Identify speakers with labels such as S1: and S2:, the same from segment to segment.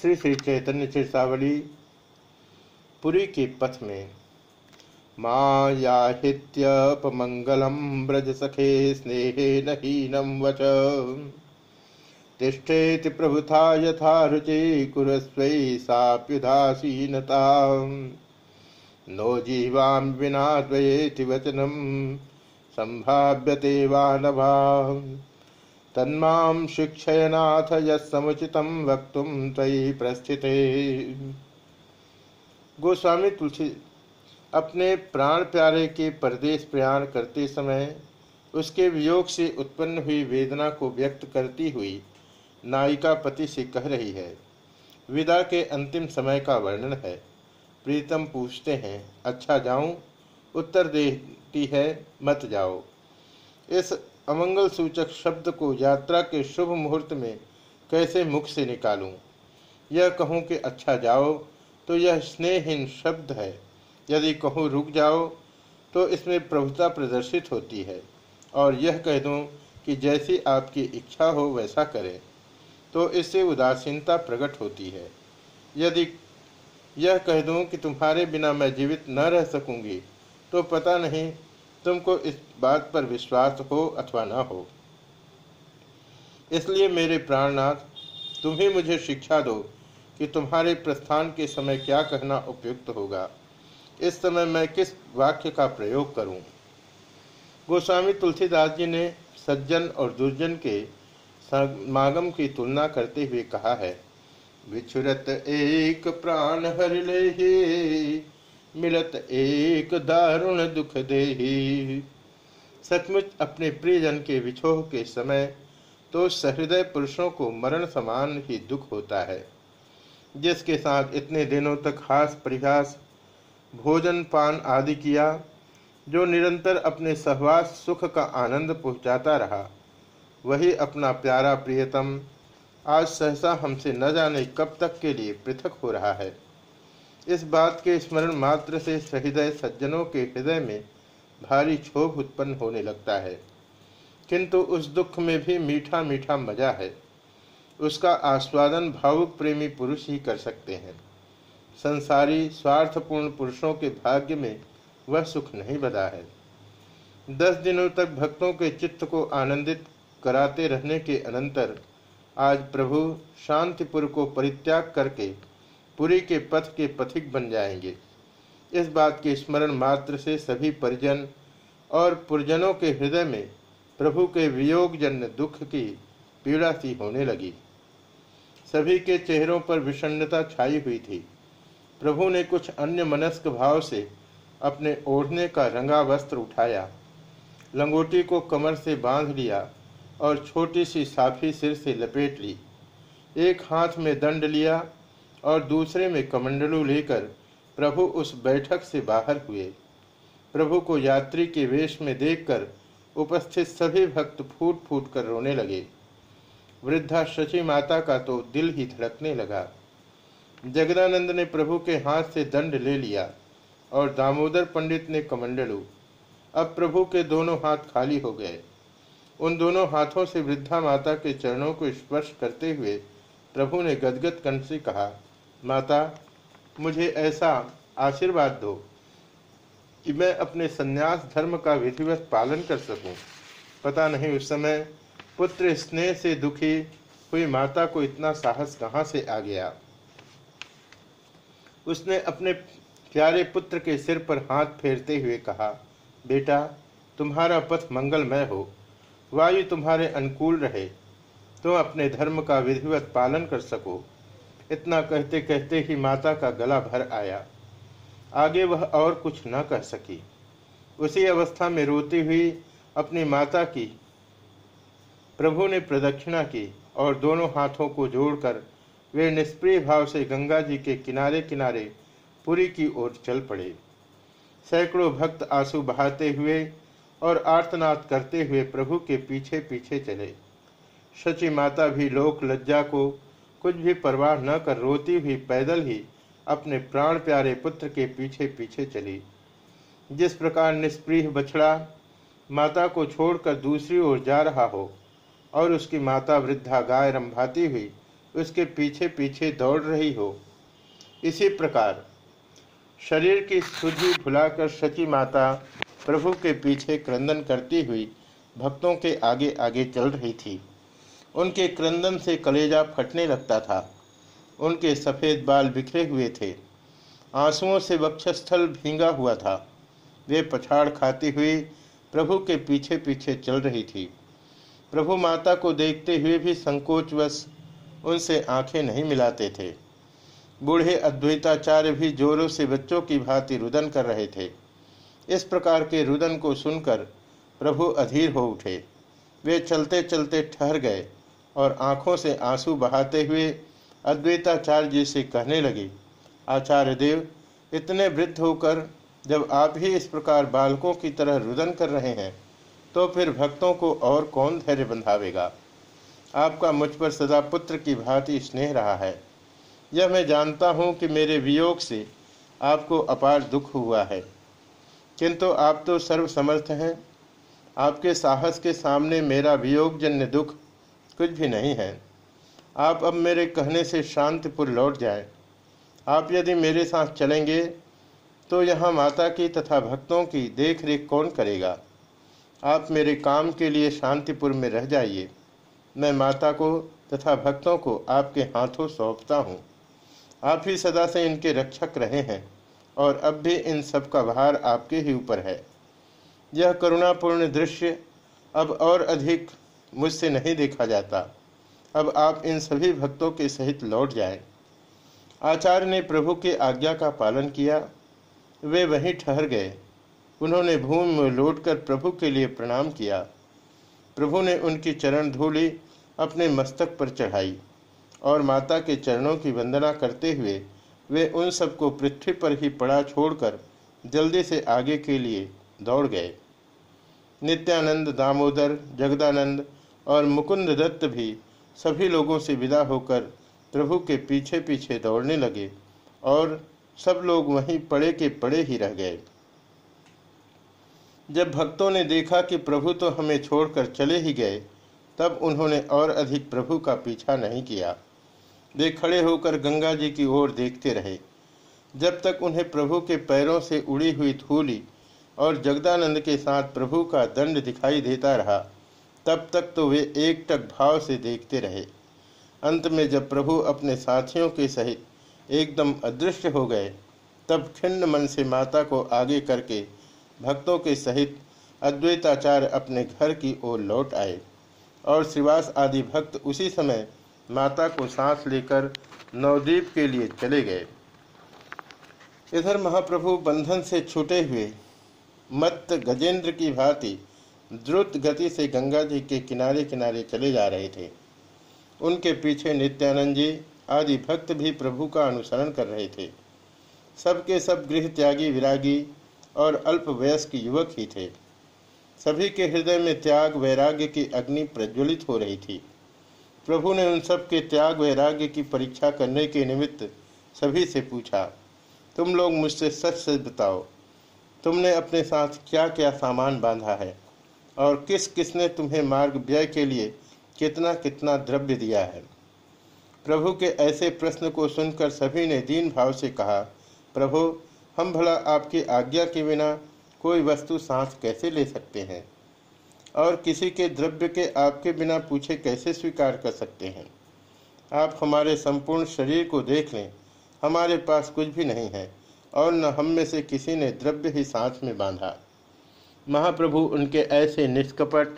S1: श्री श्री चैतन्य चेतावली, पुरी के पथ में। मायाहित्यपमंगलम ब्रज सखे, स्नेहे नहीनम वच। तिष्ठेति प्रभुता यथा रुचि कुरस्वै साप्युदासीनता। नो जीवाम विना वचनम संभाव्यते वा न वा तन्मां शिक्षयनाथ यमुचित वक्त तयि प्रस्थिते। गोस्वामी तुलसी अपने प्राण प्यारे के परदेश प्रयाण करते समय उसके वियोग से उत्पन्न हुई वेदना को व्यक्त करती हुई नायिका पति से कह रही है, विदा के अंतिम समय का वर्णन है। प्रीतम पूछते हैं अच्छा जाऊँ? उत्तर देती है, मत जाओ। इस अमंगल सूचक शब्द को यात्रा के शुभ मुहूर्त में कैसे मुख से निकालूं? यह कहूँ कि अच्छा जाओ तो यह स्नेहहीन शब्द है। यदि कहूँ रुक जाओ तो इसमें प्रभुता प्रदर्शित होती है। और यह कह दूँ कि जैसी आपकी इच्छा हो, वैसा करें। तो इससे उदासीनता प्रकट होती है। यदि यह कह दूँ कि तुम्हारे बिना मैं जीवित न रह सकूँगी तो पता नहीं तुमको इस बात पर विश्वास हो अथवा न हो इसलिए मेरे प्राणनाथ, तुम ही मुझे शिक्षा दो कि तुम्हारे प्रस्थान के समय क्या कहना उपयुक्त होगा इस समय मैं किस वाक्य का प्रयोग करूँ? गोस्वामी तुलसीदास जी ने सज्जन और दुर्जन के समागम की तुलना करते हुए कहा है, विछुरत एक प्राण हर ले मिलत एक दारुण दुख दे सचमुच अपने प्रियजन के विछोह के समय तो सहृदय पुरुषों को मरण समान ही दुख होता है, जिसके साथ इतने दिनों तक हास परिहास, भोजन पान आदि किया, जो निरंतर अपने सहवास सुख का आनंद पहुंचाता रहा। वही अपना प्यारा प्रियतम आज सहसा हमसे न जाने कब तक के लिए पृथक हो रहा है। इस बात के स्मरण मात्र से सहृदय सज्जनों के हृदय में भारी क्षोभ उत्पन्न होने लगता है। किंतु उस दुख में भी मीठा मीठा मज़ा है। उसका आस्वादन भावुक प्रेमी पुरुष ही कर सकते हैं। संसारी स्वार्थपूर्ण पुरुषों के भाग्य में वह सुख नहीं बदा है। दस दिनों तक भक्तों के चित्त को आनंदित कराते रहने के अनंतर आज प्रभु शांतिपुर को परित्याग करके पुरी के पथ के पथिक बन जाएँगे। इस बात के स्मरण मात्र से सभी परिजन और पुरजनों के हृदय में प्रभु के वियोगजन्य दुख की पीड़ा सी होने लगी। सभी के चेहरों पर विषन्नता छाई हुई थी। प्रभु ने कुछ अन्य मनस्क भाव से अपने ओढ़ने का रंगा वस्त्र उठाया, लंगोटी को कमर से बाँध लिया और छोटी सी साफी सिर से लपेट ली। एक हाथ में दंड लिया और दूसरे में कमंडलू लेकर प्रभु उस बैठक से बाहर हुए। प्रभु को यात्री के वेश में देखकर उपस्थित सभी भक्त फूट फूट कर रोने लगे। वृद्धा शची माता का तो दिल ही धड़कने लगा। जगदानंद ने प्रभु के हाथ से दंड ले लिया और दामोदर पंडित ने कमंडलू, अब प्रभु के दोनों हाथ खाली हो गए। उन दोनों हाथों से वृद्धा माता के चरणों को स्पर्श करते हुए प्रभु ने गदगद कंठ से कहा माता, मुझे ऐसा आशीर्वाद दो कि मैं अपने संन्यास धर्म का विधिवत पालन कर सकूँ। पता नहीं उस समय पुत्र स्नेह से दुखी हुई माता को इतना साहस कहाँ से आ गया। उसने अपने प्यारे पुत्र के सिर पर हाथ फेरते हुए कहा, बेटा, तुम्हारा पथ मंगलमय हो। वायु तुम्हारे अनुकूल रहे। तुम अपने धर्म का विधिवत पालन कर सको। इतना कहते कहते ही माता का गला भर आया। आगे वह और कुछ न कह सकी। उसी अवस्था में रोती हुई अपनी माता की, प्रभु ने प्रदक्षिणा की और दोनों हाथों को जोड़कर वे निष्प्रिय भाव से गंगा जी के किनारे किनारे पुरी की ओर चल पड़े। सैकड़ों भक्त आँसू बहाते हुए और आर्तनाद करते हुए प्रभु के पीछे पीछे चले। शची माता भी लोक लज्जा को कुछ भी परवाह न कर रोती हुई पैदल ही अपने प्राण प्यारे पुत्र के पीछे पीछे चली। जिस प्रकार निष्प्रिय बछड़ा माता को छोड़कर दूसरी ओर जा रहा हो और उसकी माता वृद्धा गाय रंभाती हुई उसके पीछे पीछे दौड़ रही हो, इसी प्रकार शरीर की सुधि भुलाकर सची माता प्रभु के पीछे क्रंदन करती हुई भक्तों के आगे आगे चल रही थी। उनके क्रंदन से कलेजा फटने लगता था। उनके सफ़ेद बाल बिखरे हुए थे। आंसुओं से वक्षस्थल भींगा हुआ था। वे पछाड़ खाती हुई प्रभु के पीछे पीछे चल रही थी। प्रभु माता को देखते हुए भी संकोचवश उनसे आँखें नहीं मिलाते थे। बूढ़े अद्वैताचार्य भी जोरों से बच्चों की भांति रुदन कर रहे थे। इस प्रकार के रुदन को सुनकर प्रभु अधीर हो उठे। वे चलते चलते ठहर गए। और आँखों से आँसू बहाते हुए अद्वैताचार्य जी से कहने लगे, आचार्य देव, इतने वृद्ध होकर जब आप ही इस प्रकार बालकों की तरह रुदन कर रहे हैं तो फिर भक्तों को और कौन धैर्य बंधावेगा? आपका मुझ पर सदा पुत्र की भांति स्नेह रहा है। यह मैं जानता हूँ कि मेरे वियोग से आपको अपार दुख हुआ है। किंतु आप तो सर्वसमर्थ हैं। आपके साहस के सामने मेरा वियोगजन्य दुख कुछ भी नहीं है। आप अब मेरे कहने से शांतिपुर लौट जाए। आप यदि मेरे साथ चलेंगे तो यहाँ माता की तथा भक्तों की देख रेख कौन करेगा? आप मेरे काम के लिए शांतिपुर में रह जाइए। मैं माता को तथा भक्तों को आपके हाथों सौंपता हूँ। आप ही सदा से इनके रक्षक रहे हैं, और अब भी इन सब का भार आपके ही ऊपर है। यह करुणापूर्ण दृश्य अब और अधिक मुझसे नहीं देखा जाता। अब आप इन सभी भक्तों के सहित लौट जाएँ। आचार्य ने प्रभु के आज्ञा का पालन किया। वे वहीं ठहर गए। उन्होंने भूमि में लौटकर प्रभु के लिए प्रणाम किया। प्रभु ने उनकी चरण धूली अपने मस्तक पर चढ़ाई और माता के चरणों की वंदना करते हुए वे उन सबको पृथ्वी पर ही पड़ा छोड़कर जल्दी से आगे के लिए दौड़ गए। नित्यानंद दामोदर, जगदानंद और मुकुंद दत्त भी सभी लोगों से विदा होकर प्रभु के पीछे पीछे दौड़ने लगे और सब लोग वहीं पड़े के पड़े ही रह गए। जब भक्तों ने देखा कि प्रभु तो हमें छोड़कर चले ही गए, तब उन्होंने और अधिक प्रभु का पीछा नहीं किया। वे खड़े होकर गंगा जी की ओर देखते रहे। जब तक उन्हें प्रभु के पैरों से उड़ी हुई थूली और जगदानंद के साथ प्रभु का दंड दिखाई देता रहा तब तक तो वे एक टक भाव से देखते रहे। अंत में जब प्रभु अपने साथियों के सहित एकदम अदृश्य हो गए, तब खिन्न मन से माता को आगे करके भक्तों के सहित अद्वैताचार्य अपने घर की ओर लौट आए और श्रीवास आदि भक्त उसी समय माता को सांस लेकर नवद्वीप के लिए चले गए। इधर महाप्रभु बंधन से छूटे हुए मत गजेंद्र की भांति द्रुत गति से गंगा जी के किनारे किनारे चले जा रहे थे। उनके पीछे नित्यानंद जी, आदि भक्त भी प्रभु का अनुसरण कर रहे थे। सबके सब गृह त्यागी विरागी और अल्प वयस्क युवक ही थे। सभी के हृदय में त्याग वैराग्य की अग्नि प्रज्वलित हो रही थी। प्रभु ने उन सब के त्याग वैराग्य की परीक्षा करने के निमित्त सभी से पूछा, तुम लोग मुझसे सच सच बताओ, तुमने अपने साथ क्या क्या सामान बांधा है? और किस किसने तुम्हें मार्ग व्यय के लिए कितना कितना द्रव्य दिया है? प्रभु के ऐसे प्रश्न को सुनकर सभी ने दीन भाव से कहा, प्रभु, हम भला आपकी आज्ञा के बिना कोई वस्तु सांस कैसे ले सकते हैं? और किसी के द्रव्य के आपके बिना पूछे कैसे स्वीकार कर सकते हैं? आप हमारे संपूर्ण शरीर को देख लें, हमारे पास कुछ भी नहीं है, और न हम में से किसी ने द्रव्य ही सांस में बांधा। महाप्रभु उनके ऐसे निष्कपट,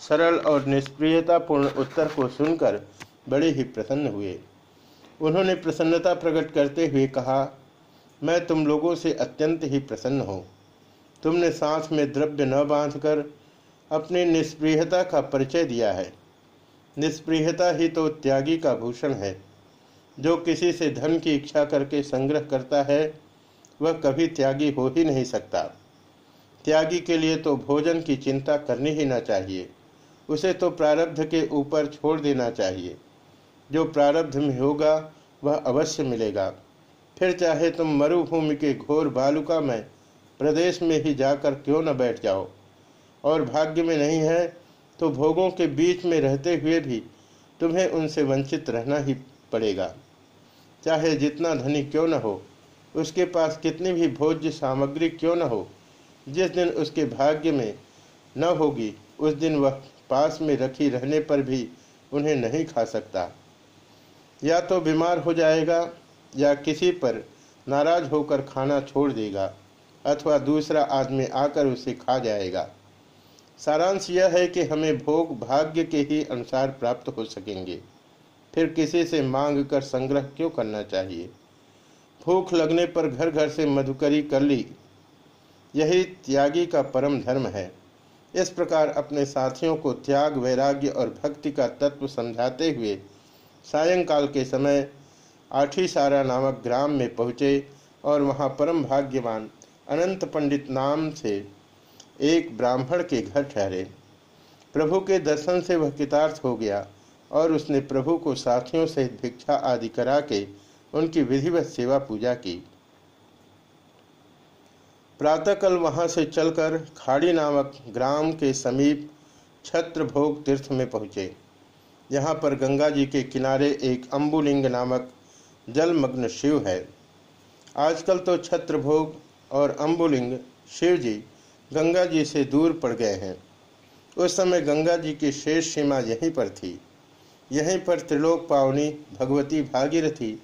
S1: सरल और निष्प्रियतापूर्ण उत्तर को सुनकर बड़े ही प्रसन्न हुए। उन्होंने प्रसन्नता प्रकट करते हुए कहा, मैं तुम लोगों से अत्यंत ही प्रसन्न हूँ। तुमने सांस में द्रव्य न बांधकर अपनी निष्प्रियता का परिचय दिया है। निष्प्रियता ही तो त्यागी का भूषण है। जो किसी से धन की इच्छा करके संग्रह करता है, वह कभी त्यागी हो ही नहीं सकता। त्यागी के लिए तो भोजन की चिंता करनी ही ना चाहिए। उसे तो प्रारब्ध के ऊपर छोड़ देना चाहिए। जो प्रारब्ध में होगा, वह अवश्य मिलेगा। फिर चाहे तुम मरुभूमि के घोर बालुका में प्रदेश में ही जाकर क्यों न बैठ जाओ। और भाग्य में नहीं है तो भोगों के बीच में रहते हुए भी तुम्हें उनसे वंचित रहना ही पड़ेगा। चाहे जितना धनी क्यों न हो, उसके पास कितनी भी भोज्य सामग्री क्यों न हो जिस दिन उसके भाग्य में न होगी, उस दिन वह पास में रखी रहने पर भी उन्हें नहीं खा सकता। या तो बीमार हो जाएगा, या किसी पर नाराज़ होकर खाना छोड़ देगा, अथवा दूसरा आदमी आकर उसे खा जाएगा। सारांश यह है कि हमें भोग भाग्य के ही अनुसार प्राप्त हो सकेंगे। फिर किसी से मांग कर संग्रह क्यों करना चाहिए? भूख लगने पर घर घर से मधुकरी कर ली यही त्यागी का परम धर्म है। इस प्रकार अपने साथियों को त्याग, वैराग्य और भक्ति का तत्व समझाते हुए सायंकाल के समय आठी सारा नामक ग्राम में पहुँचे और वहाँ परम भाग्यवान अनंत पंडित नाम से एक ब्राह्मण के घर ठहरे। प्रभु के दर्शन से वह कितार्थ हो गया और उसने प्रभु को साथियों सहित भिक्षा आदि करा के उनकी विधिवत सेवा पूजा की। प्रातःकल वहाँ से चलकर खाड़ी नामक ग्राम के समीप छत्रभोग तीर्थ में पहुँचे। यहाँ पर गंगा जी के किनारे एक अम्बुलिंग नामक जलमग्न शिव है। आजकल तो छत्रभोग और अम्बुलिंग शिव जी गंगा जी से दूर पड़ गए हैं। उस समय गंगा जी की शेष सीमा यहीं पर थी। यहीं पर त्रिलोक पावनी भगवती भागीरथी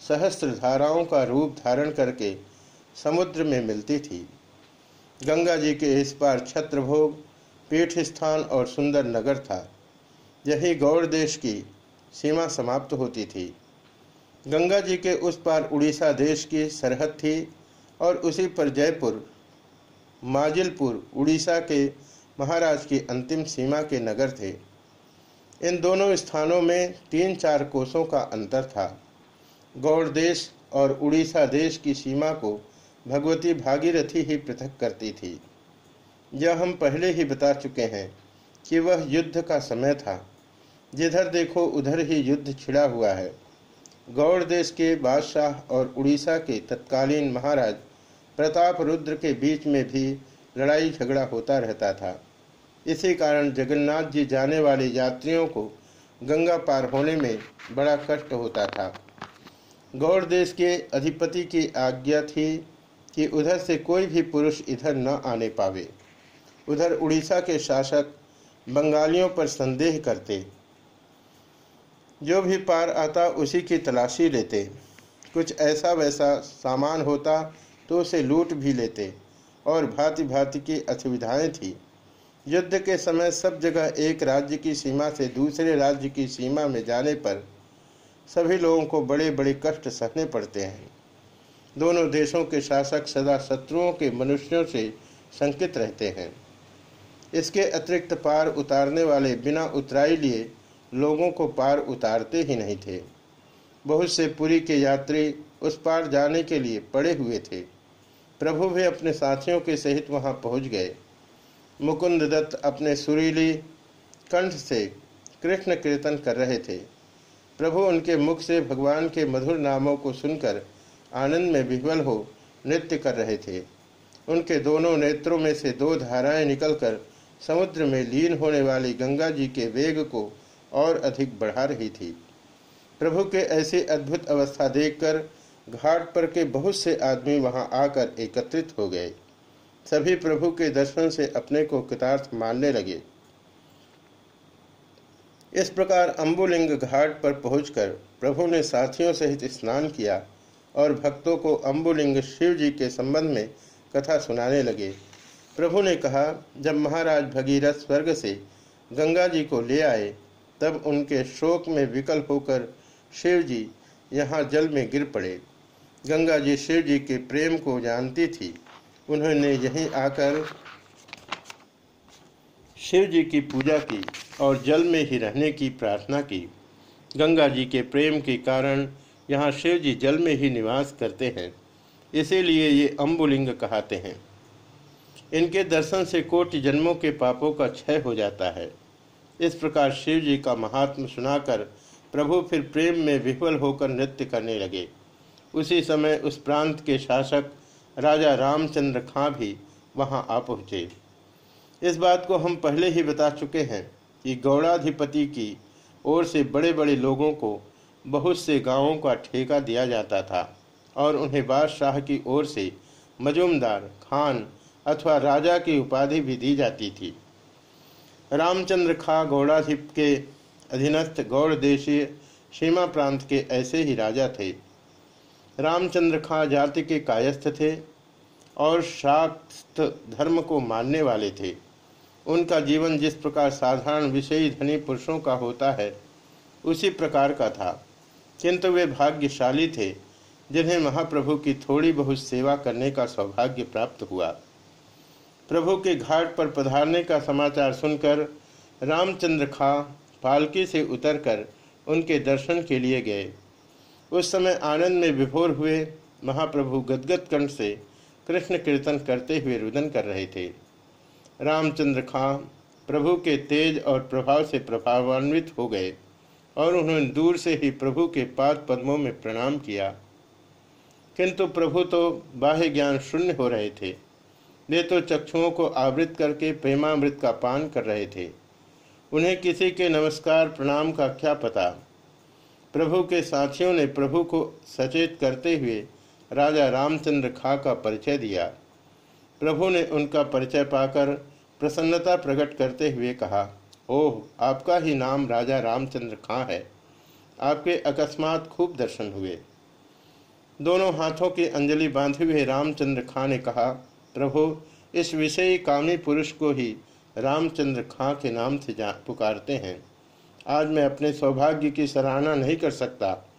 S1: सहस्त्र धाराओं का रूप धारण करके समुद्र में मिलती थी। गंगा जी के इस पार छत्रभोग पीठ स्थान और सुंदर नगर था। यही गौड़ देश की सीमा समाप्त होती थी। गंगा जी के उस पार उड़ीसा देश की सरहद थी और उसी पर जयपुर, माजिलपुर, उड़ीसा के महाराज की अंतिम सीमा के नगर थे। इन दोनों स्थानों में तीन चार कोसों का अंतर था। गौड़ देश और उड़ीसा देश की सीमा को भगवती भागीरथी ही पृथक करती थी। यह हम पहले ही बता चुके हैं कि वह युद्ध का समय था। जिधर देखो, उधर ही युद्ध छिड़ा हुआ है। गौड़ देश के बादशाह और उड़ीसा के तत्कालीन महाराज प्रताप रुद्र के बीच में भी लड़ाई झगड़ा होता रहता था। इसी कारण जगन्नाथ जी जाने वाले यात्रियों को गंगा पार होने में बड़ा कष्ट होता था। गौड़ देश के अधिपति की आज्ञा थी कि उधर से कोई भी पुरुष इधर न आने पावे। उधर उड़ीसा के शासक बंगालियों पर संदेह करते। जो भी पार आता उसी की तलाशी लेते। कुछ ऐसा वैसा सामान होता तो उसे लूट भी लेते। और भांति भांति की असुविधाएँ थी। युद्ध के समय सब जगह एक राज्य की सीमा से दूसरे राज्य की सीमा में जाने पर सभी लोगों को बड़े बड़े कष्ट सहने पड़ते हैं। दोनों देशों के शासक सदा शत्रुओं के मनुष्यों से संकित रहते हैं। इसके अतिरिक्त पार उतारने वाले बिना उतराई लिए लोगों को पार उतारते ही नहीं थे। बहुत से पुरी के यात्री उस पार जाने के लिए पड़े हुए थे। प्रभु भी अपने साथियों के सहित वहाँ पहुँच गए। मुकुंद दत्त अपने सुरीली कंठ से कृष्ण कीर्तन कर रहे थे। प्रभु उनके मुख से भगवान के मधुर नामों को सुनकर आनंद में विह्वल हो नृत्य कर रहे थे। उनके दोनों नेत्रों में से दो धाराएँ निकलकर समुद्र में लीन होने वाली गंगा जी के वेग को और अधिक बढ़ा रही थी। प्रभु के ऐसी अद्भुत अवस्था देखकर घाट पर के बहुत से आदमी वहाँ आकर एकत्रित हो गए। सभी प्रभु के दर्शन से अपने को कृतार्थ मानने लगे। इस प्रकार अम्बुलिंग घाट पर पहुंचकर प्रभु ने साथियों सहित स्नान किया और भक्तों को अम्बुलिंग शिव जी के संबंध में कथा सुनाने लगे। प्रभु ने कहा, जब महाराज भगीरथ स्वर्ग से गंगा जी को ले आए, तब उनके शोक में विकल होकर शिव जी यहाँ जल में गिर पड़े। गंगा जी शिव जी के प्रेम को जानती थी। उन्होंने यहीं आकर शिव जी की पूजा की और जल में ही रहने की प्रार्थना की। गंगा जी के प्रेम के कारण यहाँ शिव जी जल में ही निवास करते हैं। इसीलिए ये अम्बुलिंग कहते हैं। इनके दर्शन से कोटि जन्मों के पापों का क्षय हो जाता है। इस प्रकार शिव जी का महात्म सुनाकर प्रभु फिर प्रेम में विह्वल होकर नृत्य करने लगे। उसी समय उस प्रांत के शासक राजा रामचंद्र खां भी वहाँ आ पहुँचे। इस बात को हम पहले ही बता चुके हैं कि गौड़ाधिपति की ओर से बड़े बड़े लोगों को बहुत से गाँवों का ठेका दिया जाता था और उन्हें बादशाह की ओर से मजूमदार, खान अथवा राजा की उपाधि भी दी जाती थी। रामचंद्र खा गौड़ाधिप के अधीनस्थ गौड़ देशीय सीमा प्रांत के ऐसे ही राजा थे। रामचंद्र खां जाति के कायस्थ थे और शाक्त धर्म को मानने वाले थे। उनका जीवन जिस प्रकार साधारण विषयी धनी पुरुषों का होता है, उसी प्रकार का था। किंतु वे भाग्यशाली थे, जिन्हें महाप्रभु की थोड़ी बहुत सेवा करने का सौभाग्य प्राप्त हुआ। प्रभु के घाट पर पधारने का समाचार सुनकर रामचंद्र खां पालकी से उतरकर उनके दर्शन के लिए गए। उस समय आनंद में विभोर हुए महाप्रभु गदगद कंठ से कृष्ण कीर्तन करते हुए रुदन कर रहे थे। रामचंद्र खां प्रभु के तेज और प्रभाव से प्रभावान्वित हो गए। और उन्होंने दूर से ही प्रभु के पाद पद्मों में प्रणाम किया। किंतु प्रभु तो बाह्य ज्ञान शून्य हो रहे थे। वे तो चक्षुओं को आवृत करके प्रेमामृत का पान कर रहे थे। उन्हें किसी के नमस्कार, प्रणाम का क्या पता? प्रभु के साथियों ने प्रभु को सचेत करते हुए राजा रामचंद्र खा का परिचय दिया। प्रभु ने उनका परिचय पाकर प्रसन्नता प्रकट करते हुए कहा ओह, आपका ही नाम राजा रामचंद्र खां है? आपके अकस्मात खूब दर्शन हुए। दोनों हाथों की अंजलि बांधे हुए रामचंद्र खां ने कहा, प्रभु, इस विषयी कामी पुरुष को ही रामचंद्र खां के नाम से पुकारते हैं। आज मैं अपने सौभाग्य की सराहना नहीं कर सकता।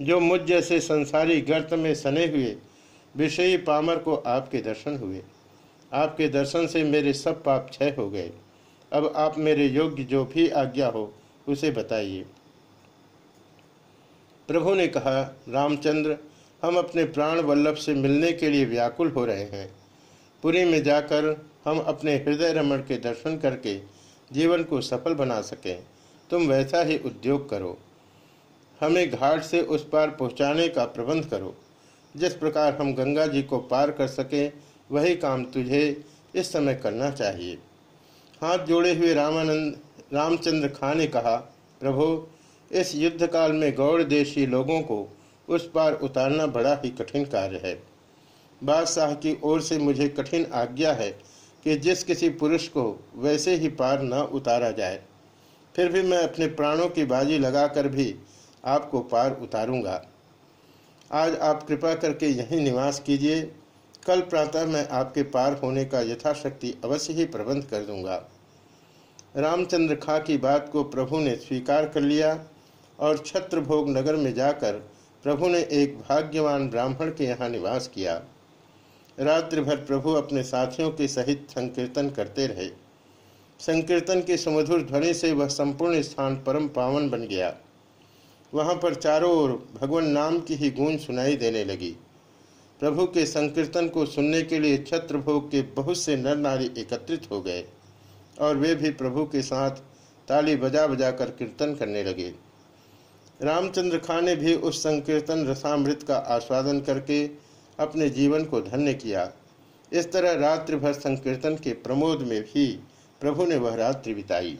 S1: जो मुझ जैसे संसारी गर्त में सने हुए विषयी पामर को आपके दर्शन हुए। आपके दर्शन से मेरे सब पाप क्षय हो गए। अब आप मेरे योग्य जो भी आज्ञा हो, उसे बताइए। प्रभु ने कहा, रामचंद्र, हम अपने प्राण वल्लभ से मिलने के लिए व्याकुल हो रहे हैं। पुरी में जाकर हम अपने हृदय रमण के दर्शन करके जीवन को सफल बना सकें। तुम वैसा ही उद्योग करो। हमें घाट से उस पार पहुँचाने का प्रबंध करो। जिस प्रकार हम गंगा जी को पार कर सकें, वही काम तुझे इस समय करना चाहिए। हाथ जोड़े हुए रामानंद, रामचंद्र खां ने कहा, प्रभु, इस युद्ध काल में गौड़ देशी लोगों को उस पार उतारना बड़ा ही कठिन कार्य है। बादशाह की ओर से मुझे कठिन आज्ञा है कि जिस किसी पुरुष को वैसे ही पार न उतारा जाए। फिर भी मैं अपने प्राणों की बाजी लगाकर भी आपको पार उतारूँगा। आज आप कृपा करके यहीं निवास कीजिए। कल प्रातः मैं आपके पार होने का यथाशक्ति अवश्य ही प्रबंध कर दूँगा। रामचंद्र खां की बात को प्रभु ने स्वीकार कर लिया और छत्रभोग नगर में जाकर प्रभु ने एक भाग्यवान ब्राह्मण के यहाँ निवास किया। रात्रि भर प्रभु अपने साथियों के सहित संकीर्तन करते रहे। संकीर्तन की सुमधुर ध्वनि से वह संपूर्ण स्थान परम पावन बन गया। वहाँ पर चारों ओर भगवान नाम की ही गूंज सुनाई देने लगी। प्रभु के संकीर्तन को सुनने के लिए छत्रभोग के बहुत से नर नारी एकत्रित हो गए और वे भी प्रभु के साथ ताली बजा बजा कर कीर्तन करने लगे। रामचंद्र खान ने भी उस संकीर्तन रसामृत का आस्वादन करके अपने जीवन को धन्य किया। इस तरह रात्रि भर संकीर्तन के प्रमोद में भी प्रभु ने वह रात्रि बिताई।